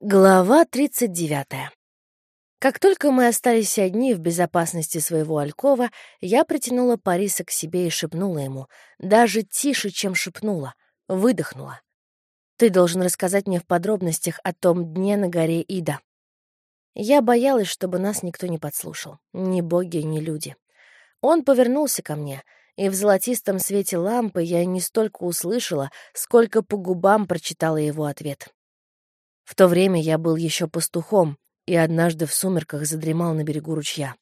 Глава 39. Как только мы остались одни в безопасности своего алькова, я притянула Париса к себе и шепнула ему, даже тише, чем шепнула, выдохнула. «Ты должен рассказать мне в подробностях о том дне на горе Ида». Я боялась, чтобы нас никто не подслушал, ни боги, ни люди. Он повернулся ко мне, и в золотистом свете лампы я не столько услышала, сколько по губам прочитала его ответ. В то время я был еще пастухом и однажды в сумерках задремал на берегу ручья.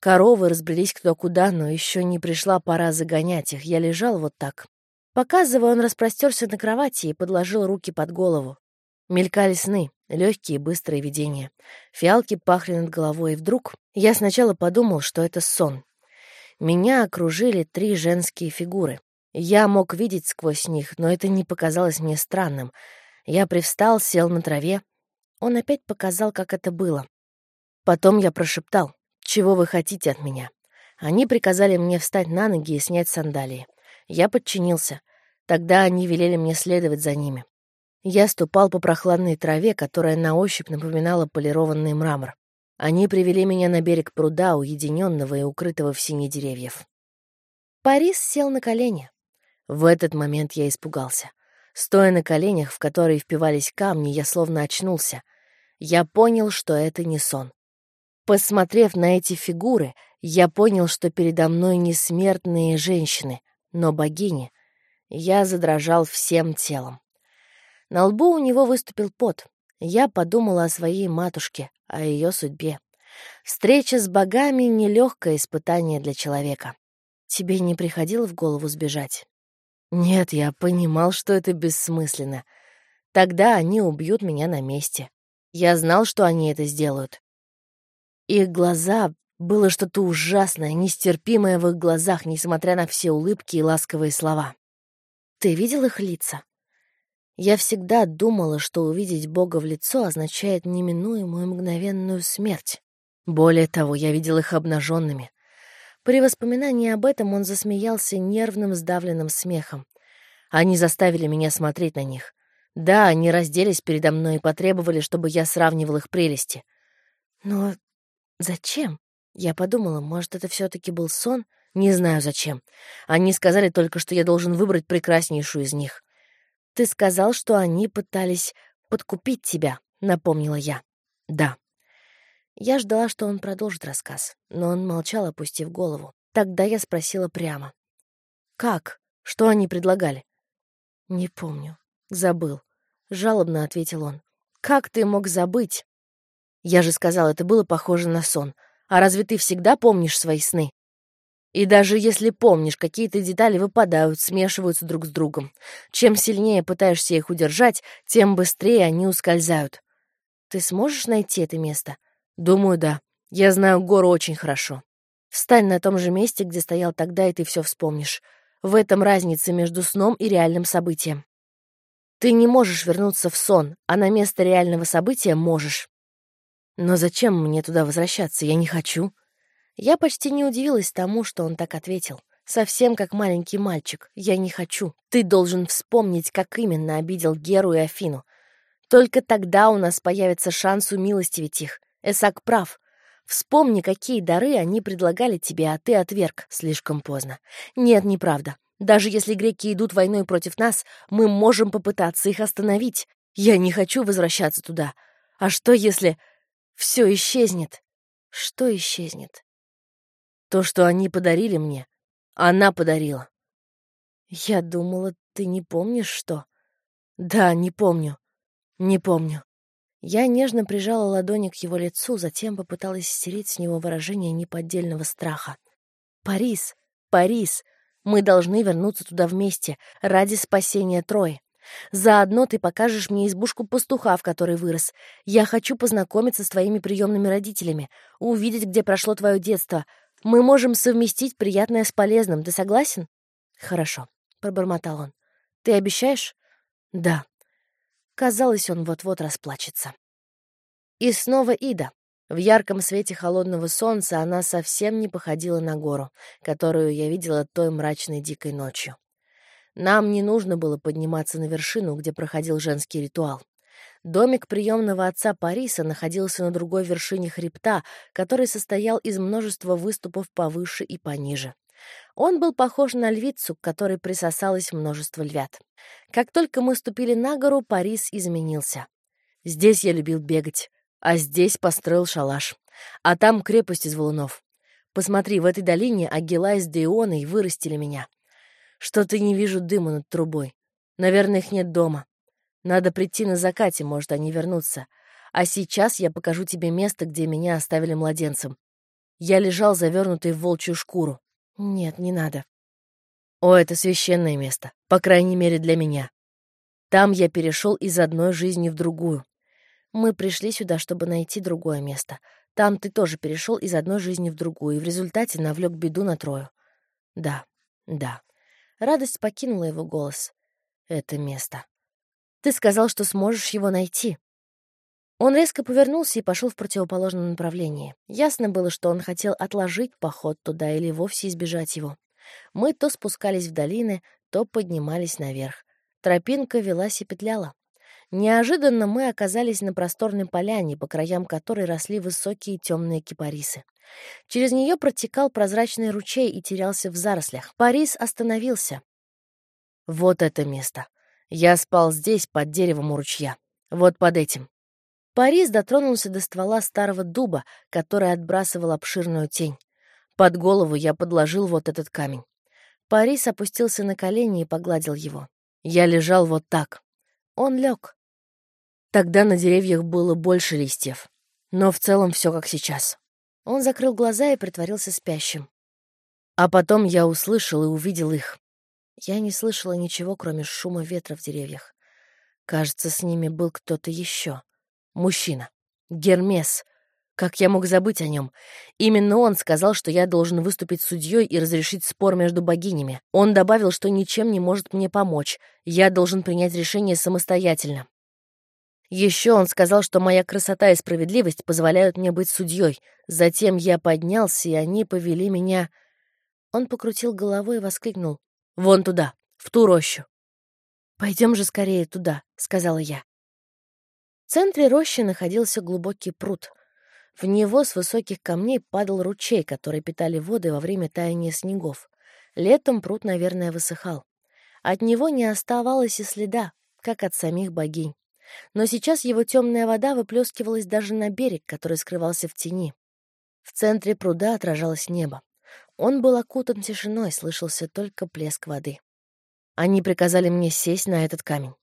Коровы разбрелись кто куда, но еще не пришла пора загонять их. Я лежал вот так. Показывая, он распростерся на кровати и подложил руки под голову. Мелькали сны, легкие быстрые видения. Фиалки пахли над головой, и вдруг я сначала подумал, что это сон. Меня окружили три женские фигуры. Я мог видеть сквозь них, но это не показалось мне странным — я привстал, сел на траве. Он опять показал, как это было. Потом я прошептал, «Чего вы хотите от меня?» Они приказали мне встать на ноги и снять сандалии. Я подчинился. Тогда они велели мне следовать за ними. Я ступал по прохладной траве, которая на ощупь напоминала полированный мрамор. Они привели меня на берег пруда, уединенного и укрытого в сине деревьев. Парис сел на колени. В этот момент я испугался. Стоя на коленях, в которые впивались камни, я словно очнулся. Я понял, что это не сон. Посмотрев на эти фигуры, я понял, что передо мной не смертные женщины, но богини. Я задрожал всем телом. На лбу у него выступил пот. Я подумала о своей матушке, о ее судьбе. Встреча с богами — нелегкое испытание для человека. Тебе не приходило в голову сбежать? Нет, я понимал, что это бессмысленно. Тогда они убьют меня на месте. Я знал, что они это сделают. Их глаза... Было что-то ужасное, нестерпимое в их глазах, несмотря на все улыбки и ласковые слова. «Ты видел их лица?» Я всегда думала, что увидеть Бога в лицо означает неминуемую мгновенную смерть. Более того, я видел их обнаженными, при воспоминании об этом он засмеялся нервным сдавленным смехом. Они заставили меня смотреть на них. Да, они разделись передо мной и потребовали, чтобы я сравнивал их прелести. Но зачем? Я подумала, может, это все таки был сон? Не знаю, зачем. Они сказали только, что я должен выбрать прекраснейшую из них. Ты сказал, что они пытались подкупить тебя, напомнила я. Да. Я ждала, что он продолжит рассказ, но он молчал, опустив голову. Тогда я спросила прямо. «Как? Что они предлагали?» «Не помню. Забыл», — жалобно ответил он. «Как ты мог забыть?» «Я же сказал, это было похоже на сон. А разве ты всегда помнишь свои сны?» И даже если помнишь, какие-то детали выпадают, смешиваются друг с другом. Чем сильнее пытаешься их удержать, тем быстрее они ускользают. Ты сможешь найти это место? «Думаю, да. Я знаю гору очень хорошо. Встань на том же месте, где стоял тогда, и ты все вспомнишь. В этом разница между сном и реальным событием. Ты не можешь вернуться в сон, а на место реального события можешь. Но зачем мне туда возвращаться? Я не хочу. Я почти не удивилась тому, что он так ответил. Совсем как маленький мальчик. Я не хочу. Ты должен вспомнить, как именно обидел Геру и Афину. Только тогда у нас появится шанс умилостивить их. Эсак прав. Вспомни, какие дары они предлагали тебе, а ты отверг слишком поздно. Нет, неправда. Даже если греки идут войной против нас, мы можем попытаться их остановить. Я не хочу возвращаться туда. А что, если все исчезнет? Что исчезнет? То, что они подарили мне, она подарила. Я думала, ты не помнишь, что? Да, не помню. Не помню. Я нежно прижала ладони к его лицу, затем попыталась стереть с него выражение неподдельного страха. «Парис! Парис! Мы должны вернуться туда вместе, ради спасения Трои. Заодно ты покажешь мне избушку пастуха, в которой вырос. Я хочу познакомиться с твоими приемными родителями, увидеть, где прошло твое детство. Мы можем совместить приятное с полезным. Ты согласен?» «Хорошо», — пробормотал он. «Ты обещаешь?» «Да», Казалось, он вот-вот расплачется. И снова Ида. В ярком свете холодного солнца она совсем не походила на гору, которую я видела той мрачной дикой ночью. Нам не нужно было подниматься на вершину, где проходил женский ритуал. Домик приемного отца Париса находился на другой вершине хребта, который состоял из множества выступов повыше и пониже. Он был похож на львицу, к которой присосалось множество львят. Как только мы ступили на гору, Парис изменился. Здесь я любил бегать, а здесь построил шалаш. А там крепость из валунов. Посмотри, в этой долине Агилай с Деоной вырастили меня. Что-то не вижу дыма над трубой. Наверное, их нет дома. Надо прийти на закате, может, они вернутся. А сейчас я покажу тебе место, где меня оставили младенцем. Я лежал завернутый в волчью шкуру. Нет, не надо. О, это священное место, по крайней мере для меня. Там я перешел из одной жизни в другую. Мы пришли сюда, чтобы найти другое место. Там ты тоже перешел из одной жизни в другую, и в результате навлек беду на Трою. Да, да. Радость покинула его голос. Это место. Ты сказал, что сможешь его найти. Он резко повернулся и пошел в противоположном направлении. Ясно было, что он хотел отложить поход туда или вовсе избежать его. Мы то спускались в долины, то поднимались наверх. Тропинка велась и петляла. Неожиданно мы оказались на просторной поляне, по краям которой росли высокие темные кипарисы. Через нее протекал прозрачный ручей и терялся в зарослях. Парис остановился. Вот это место. Я спал здесь, под деревом у ручья. Вот под этим. Парис дотронулся до ствола старого дуба, который отбрасывал обширную тень. Под голову я подложил вот этот камень. Парис опустился на колени и погладил его. Я лежал вот так. Он лег. Тогда на деревьях было больше листьев. Но в целом все как сейчас. Он закрыл глаза и притворился спящим. А потом я услышал и увидел их. Я не слышала ничего, кроме шума ветра в деревьях. Кажется, с ними был кто-то еще. Мужчина. Гермес. Как я мог забыть о нем? Именно он сказал, что я должен выступить судьей и разрешить спор между богинями. Он добавил, что ничем не может мне помочь. Я должен принять решение самостоятельно. Еще он сказал, что моя красота и справедливость позволяют мне быть судьей. Затем я поднялся, и они повели меня... Он покрутил головой и воскликнул. Вон туда, в ту рощу. Пойдем же скорее туда, сказала я. Центре рощи находился глубокий пруд. В него с высоких камней падал ручей, который питали воды во время таяния снегов. Летом пруд, наверное, высыхал. От него не оставалось и следа, как от самих богинь. Но сейчас его темная вода выплескивалась даже на берег, который скрывался в тени. В центре пруда отражалось небо. Он был окутан тишиной, слышался только плеск воды. Они приказали мне сесть на этот камень.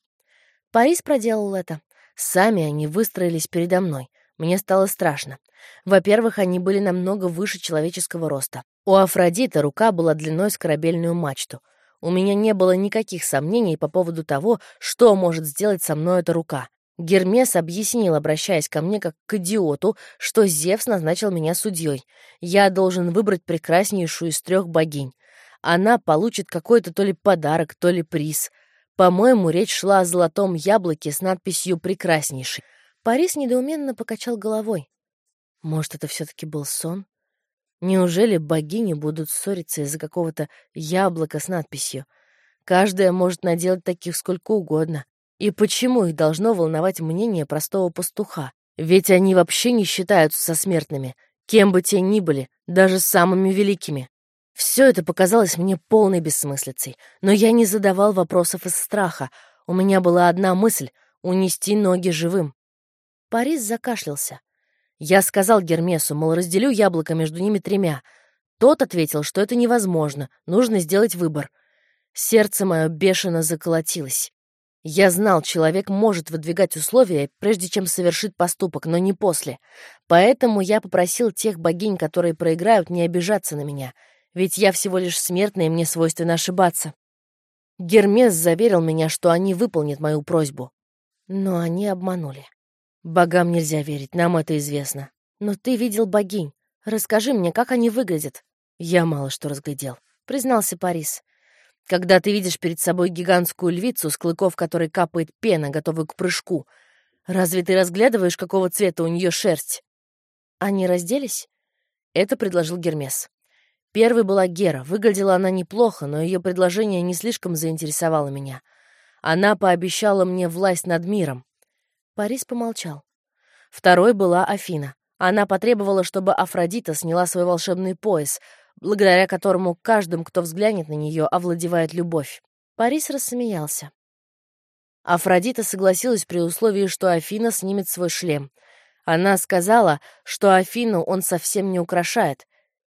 Парис проделал это. Сами они выстроились передо мной. Мне стало страшно. Во-первых, они были намного выше человеческого роста. У Афродиты рука была длиной с корабельную мачту. У меня не было никаких сомнений по поводу того, что может сделать со мной эта рука. Гермес объяснил, обращаясь ко мне как к идиоту, что Зевс назначил меня судьей. Я должен выбрать прекраснейшую из трех богинь. Она получит какой-то то ли подарок, то ли приз. По-моему, речь шла о золотом яблоке с надписью «Прекраснейший». Парис недоуменно покачал головой. Может, это все-таки был сон? Неужели богини будут ссориться из-за какого-то яблока с надписью? Каждая может наделать таких сколько угодно. И почему их должно волновать мнение простого пастуха? Ведь они вообще не считаются со смертными, кем бы те ни были, даже самыми великими. Все это показалось мне полной бессмыслицей, но я не задавал вопросов из страха. У меня была одна мысль — унести ноги живым. Парис закашлялся. Я сказал Гермесу, мол, разделю яблоко между ними тремя. Тот ответил, что это невозможно, нужно сделать выбор. Сердце мое бешено заколотилось. Я знал, человек может выдвигать условия, прежде чем совершит поступок, но не после. Поэтому я попросил тех богинь, которые проиграют, не обижаться на меня, ведь я всего лишь смертный, и мне свойственно ошибаться. Гермес заверил меня, что они выполнят мою просьбу. Но они обманули. Богам нельзя верить, нам это известно. Но ты видел богинь. Расскажи мне, как они выглядят. Я мало что разглядел, признался Парис. Когда ты видишь перед собой гигантскую львицу, с клыков которой капает пена, готовую к прыжку, разве ты разглядываешь, какого цвета у нее шерсть? Они разделись? Это предложил Гермес. Первой была Гера. Выглядела она неплохо, но ее предложение не слишком заинтересовало меня. Она пообещала мне власть над миром. Парис помолчал. Второй была Афина. Она потребовала, чтобы Афродита сняла свой волшебный пояс, благодаря которому каждому, кто взглянет на нее, овладевает любовь. Парис рассмеялся. Афродита согласилась при условии, что Афина снимет свой шлем. Она сказала, что Афину он совсем не украшает,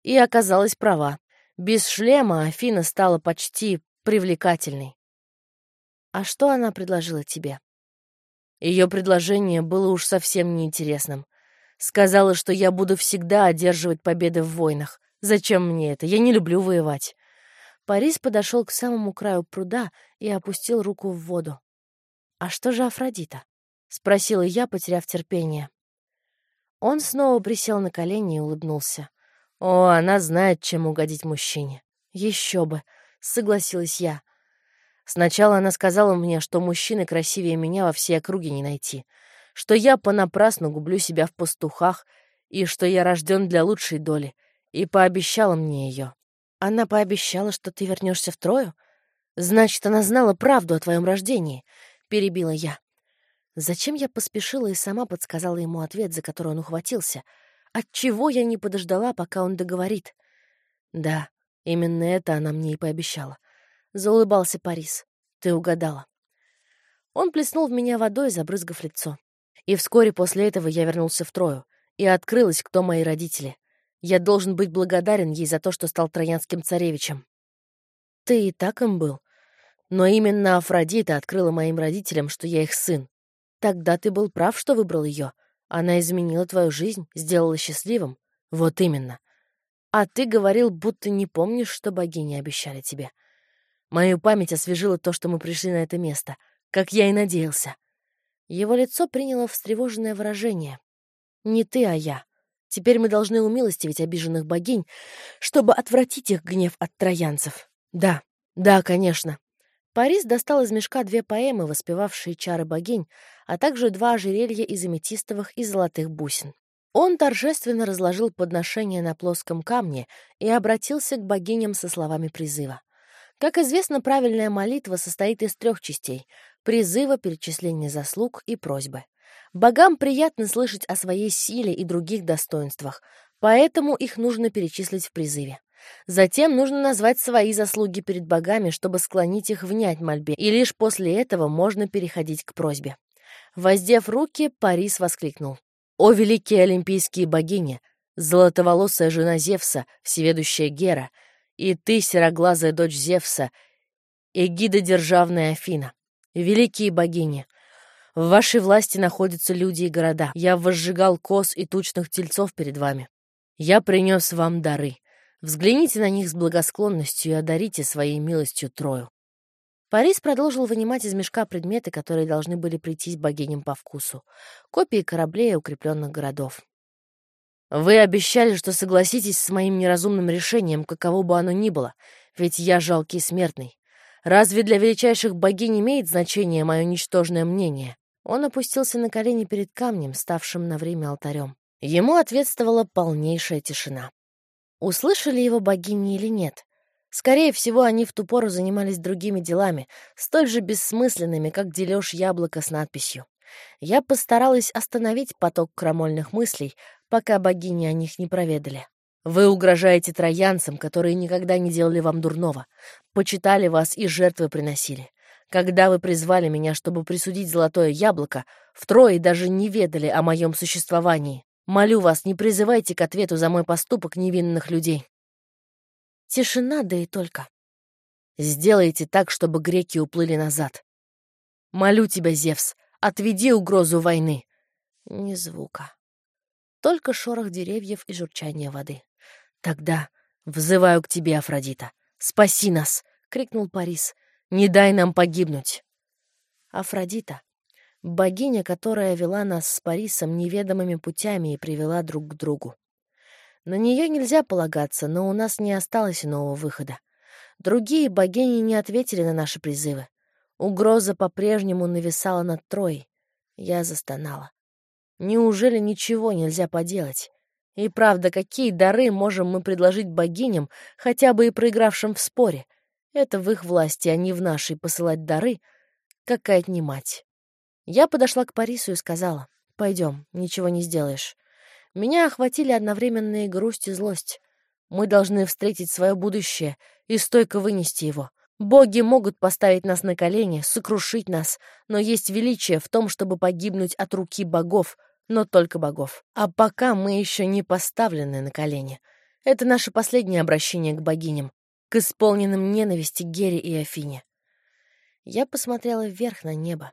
и оказалась права. Без шлема Афина стала почти привлекательной. «А что она предложила тебе?» Ее предложение было уж совсем неинтересным. Сказала, что я буду всегда одерживать победы в войнах. Зачем мне это? Я не люблю воевать. Парис подошел к самому краю пруда и опустил руку в воду. «А что же Афродита?» — спросила я, потеряв терпение. Он снова присел на колени и улыбнулся. «О, она знает, чем угодить мужчине». «Еще бы», — согласилась я. Сначала она сказала мне, что мужчины красивее меня во всей округе не найти, что я понапрасну гублю себя в пастухах и что я рожден для лучшей доли, и пообещала мне ее. Она пообещала, что ты вернешься в Трою? Значит, она знала правду о твоем рождении, — перебила я. Зачем я поспешила и сама подсказала ему ответ, за который он ухватился? Отчего я не подождала, пока он договорит? Да, именно это она мне и пообещала. Заулыбался Парис. Ты угадала. Он плеснул в меня водой, забрызгав лицо. И вскоре после этого я вернулся в Трою, и открылось, кто мои родители. Я должен быть благодарен ей за то, что стал троянским царевичем. Ты и так им был. Но именно Афродита открыла моим родителям, что я их сын. Тогда ты был прав, что выбрал ее. Она изменила твою жизнь, сделала счастливым. Вот именно. А ты говорил, будто не помнишь, что богини обещали тебе. Мою память освежила то, что мы пришли на это место, как я и надеялся. Его лицо приняло встревоженное выражение. «Не ты, а я. Теперь мы должны умилостивить обиженных богинь, чтобы отвратить их гнев от троянцев. Да, да, конечно. Парис достал из мешка две поэмы, воспевавшие чары богинь, а также два ожерелья из аметистовых и золотых бусин. Он торжественно разложил подношение на плоском камне и обратился к богиням со словами призыва. Как известно, правильная молитва состоит из трех частей — призыва, перечисления заслуг и просьбы. Богам приятно слышать о своей силе и других достоинствах, поэтому их нужно перечислить в призыве. Затем нужно назвать свои заслуги перед богами, чтобы склонить их внять мольбе, и лишь после этого можно переходить к просьбе. Воздев руки, Парис воскликнул. «О, великие олимпийские богини! Золотоволосая жена Зевса, всеведущая Гера, и ты, сероглазая дочь Зевса, эгида державная Афина! Великие богини! В вашей власти находятся люди и города. Я возжигал коз и тучных тельцов перед вами. Я принес вам дары. Взгляните на них с благосклонностью и одарите своей милостью Трою. Парис продолжил вынимать из мешка предметы, которые должны были прийти богиням по вкусу. Копии кораблей и укрепленных городов. «Вы обещали, что согласитесь с моим неразумным решением, каково бы оно ни было, ведь я жалкий смертный. Разве для величайших богинь имеет значение мое ничтожное мнение?» Он опустился на колени перед камнем, ставшим на время алтарем. Ему ответствовала полнейшая тишина. Услышали его богини или нет? Скорее всего, они в ту пору занимались другими делами, столь же бессмысленными, как дележ яблока с надписью. Я постаралась остановить поток крамольных мыслей, пока богини о них не проведали. Вы угрожаете троянцам, которые никогда не делали вам дурного, почитали вас и жертвы приносили. Когда вы призвали меня, чтобы присудить золотое яблоко, втрое даже не ведали о моем существовании. Молю вас, не призывайте к ответу за мой поступок невинных людей. Тишина, да и только. Сделайте так, чтобы греки уплыли назад. Молю тебя, Зевс, отведи угрозу войны. Ни звука. Только шорох деревьев и журчание воды. Тогда взываю к тебе, Афродита. Спаси нас! — крикнул Парис. Не дай нам погибнуть. Афродита, богиня, которая вела нас с Парисом неведомыми путями и привела друг к другу. На нее нельзя полагаться, но у нас не осталось иного выхода. Другие богини не ответили на наши призывы. Угроза по-прежнему нависала над Троей. Я застонала. Неужели ничего нельзя поделать? И правда, какие дары можем мы предложить богиням, хотя бы и проигравшим в споре? Это в их власти, а не в нашей посылать дары, как и отнимать. Я подошла к Парису и сказала, «Пойдем, ничего не сделаешь». Меня охватили одновременные грусть и злость. Мы должны встретить свое будущее и стойко вынести его. Боги могут поставить нас на колени, сокрушить нас, но есть величие в том, чтобы погибнуть от руки богов, но только богов. А пока мы еще не поставлены на колени. Это наше последнее обращение к богиням, к исполненным ненависти Гере и Афине. Я посмотрела вверх на небо.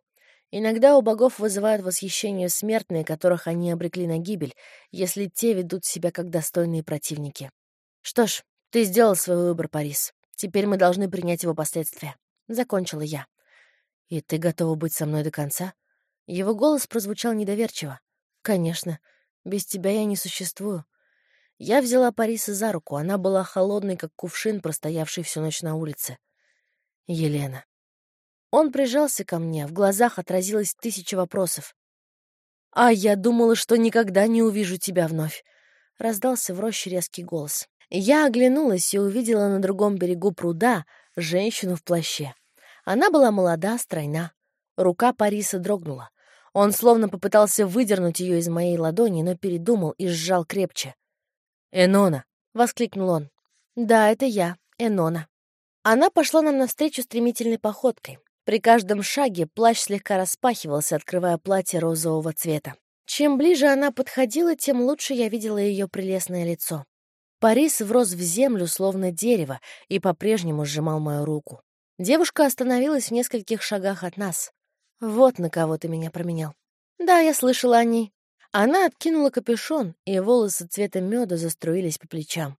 Иногда у богов вызывают восхищение смертные, которых они обрекли на гибель, если те ведут себя как достойные противники. Что ж, ты сделал свой выбор, Парис. Теперь мы должны принять его последствия. Закончила я. И ты готова быть со мной до конца? Его голос прозвучал недоверчиво. Конечно. Без тебя я не существую. Я взяла Париса за руку. Она была холодной, как кувшин, простоявший всю ночь на улице. Елена. Он прижался ко мне, в глазах отразилось тысяча вопросов. «А я думала, что никогда не увижу тебя вновь», — раздался в роще резкий голос. Я оглянулась и увидела на другом берегу пруда женщину в плаще. Она была молода, стройна. Рука Париса дрогнула. Он словно попытался выдернуть ее из моей ладони, но передумал и сжал крепче. «Энона!» — воскликнул он. «Да, это я, Энона». Она пошла нам навстречу стремительной походкой. При каждом шаге плащ слегка распахивался, открывая платье розового цвета. Чем ближе она подходила, тем лучше я видела ее прелестное лицо. Парис врос в землю, словно дерево, и по-прежнему сжимал мою руку. Девушка остановилась в нескольких шагах от нас. «Вот на кого ты меня променял». «Да, я слышала о ней». Она откинула капюшон, и волосы цвета меда заструились по плечам.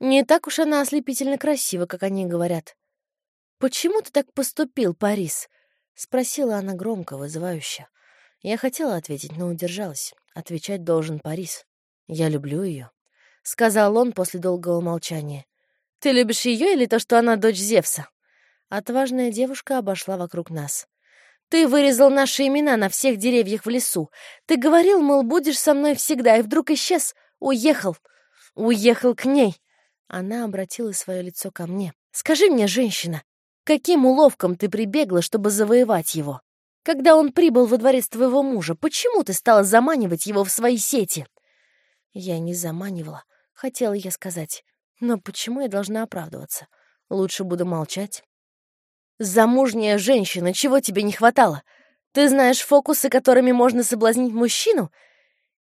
Не так уж она ослепительно красива, как они говорят. «Почему ты так поступил, Парис?» — спросила она громко, вызывающе. Я хотела ответить, но удержалась. Отвечать должен Парис. «Я люблю ее», — сказал он после долгого молчания. «Ты любишь ее или то, что она дочь Зевса?» Отважная девушка обошла вокруг нас. «Ты вырезал наши имена на всех деревьях в лесу. Ты говорил, мол, будешь со мной всегда, и вдруг исчез. Уехал. Уехал к ней». Она обратила свое лицо ко мне. «Скажи мне, женщина, Каким уловком ты прибегла, чтобы завоевать его? Когда он прибыл во дворец твоего мужа, почему ты стала заманивать его в свои сети? Я не заманивала, хотела я сказать. Но почему я должна оправдываться? Лучше буду молчать. Замужняя женщина, чего тебе не хватало? Ты знаешь фокусы, которыми можно соблазнить мужчину?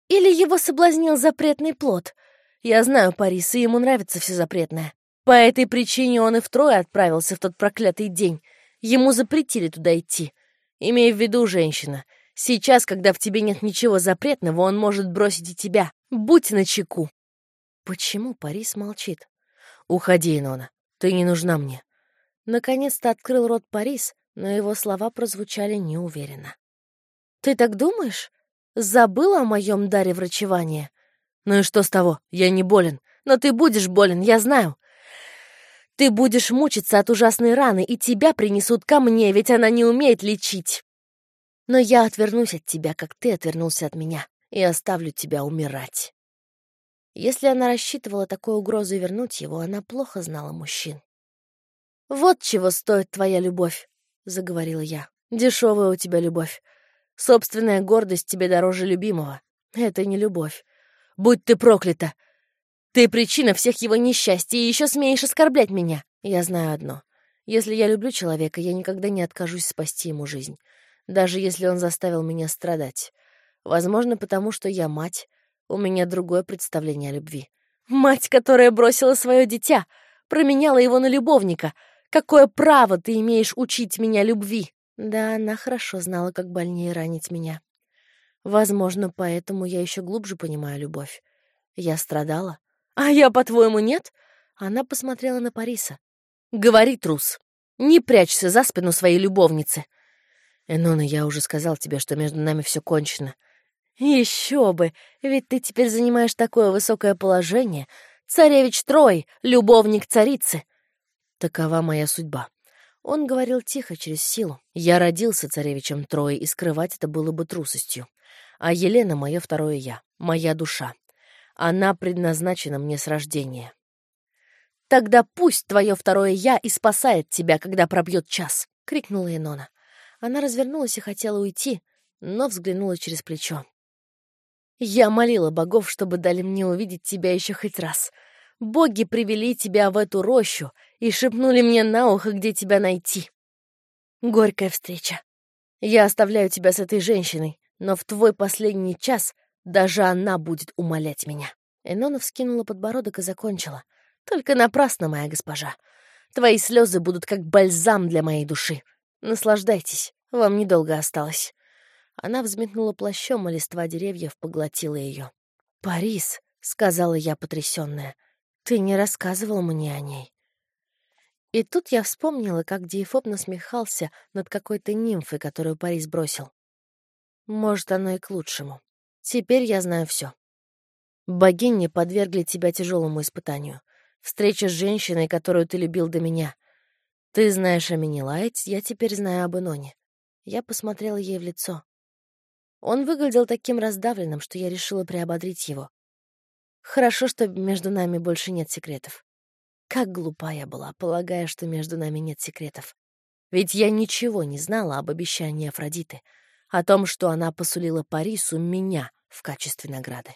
Или его соблазнил запретный плод? Я знаю Парис, и ему нравится все запретное. По этой причине он и втрое отправился в тот проклятый день. Ему запретили туда идти. Имея в виду, женщина, сейчас, когда в тебе нет ничего запретного, он может бросить и тебя. Будь начеку. Почему Парис молчит? Уходи, Нона. Ты не нужна мне. Наконец-то открыл рот Парис, но его слова прозвучали неуверенно. Ты так думаешь? Забыла о моем даре врачевания? Ну и что с того? Я не болен. Но ты будешь болен, я знаю. Ты будешь мучиться от ужасной раны, и тебя принесут ко мне, ведь она не умеет лечить. Но я отвернусь от тебя, как ты отвернулся от меня, и оставлю тебя умирать. Если она рассчитывала такой угрозой вернуть его, она плохо знала мужчин. «Вот чего стоит твоя любовь», — заговорила я. «Дешевая у тебя любовь. Собственная гордость тебе дороже любимого. Это не любовь. Будь ты проклята!» Ты причина всех его несчастий и еще смеешь оскорблять меня. Я знаю одно. Если я люблю человека, я никогда не откажусь спасти ему жизнь, даже если он заставил меня страдать. Возможно, потому что я мать, у меня другое представление о любви. Мать, которая бросила свое дитя, променяла его на любовника. Какое право ты имеешь учить меня любви? Да, она хорошо знала, как больнее ранить меня. Возможно, поэтому я еще глубже понимаю любовь. Я страдала, «А я, по-твоему, нет?» Она посмотрела на Париса. «Говори, трус, не прячься за спину своей любовницы». «Энона, я уже сказал тебе, что между нами все кончено». «Еще бы! Ведь ты теперь занимаешь такое высокое положение. Царевич Трой, любовник царицы». «Такова моя судьба». Он говорил тихо, через силу. «Я родился царевичем Трой, и скрывать это было бы трусостью. А Елена — мое второе «я», моя душа. Она предназначена мне с рождения. «Тогда пусть твое второе «я» и спасает тебя, когда пробьет час!» — крикнула Инона. Она развернулась и хотела уйти, но взглянула через плечо. «Я молила богов, чтобы дали мне увидеть тебя еще хоть раз. Боги привели тебя в эту рощу и шепнули мне на ухо, где тебя найти. Горькая встреча. Я оставляю тебя с этой женщиной, но в твой последний час даже она будет умолять меня». Энона вскинула подбородок и закончила. «Только напрасно, моя госпожа. Твои слезы будут как бальзам для моей души. Наслаждайтесь, вам недолго осталось». Она взметнула плащом, и листва деревьев поглотила ее. «Парис», — сказала я потрясённая, — «ты не рассказывал мне о ней». И тут я вспомнила, как Диефоб насмехался над какой-то нимфой, которую Парис бросил. Может, оно и к лучшему. Теперь я знаю все. Богини подвергли тебя тяжелому испытанию. Встреча с женщиной, которую ты любил до меня. Ты знаешь о Минилайте, я теперь знаю об Иноне. Я посмотрела ей в лицо. Он выглядел таким раздавленным, что я решила приободрить его. Хорошо, что между нами больше нет секретов. Как глупа я была, полагая, что между нами нет секретов. Ведь я ничего не знала об обещании Афродиты — о том, что она посулила Парису меня в качестве награды.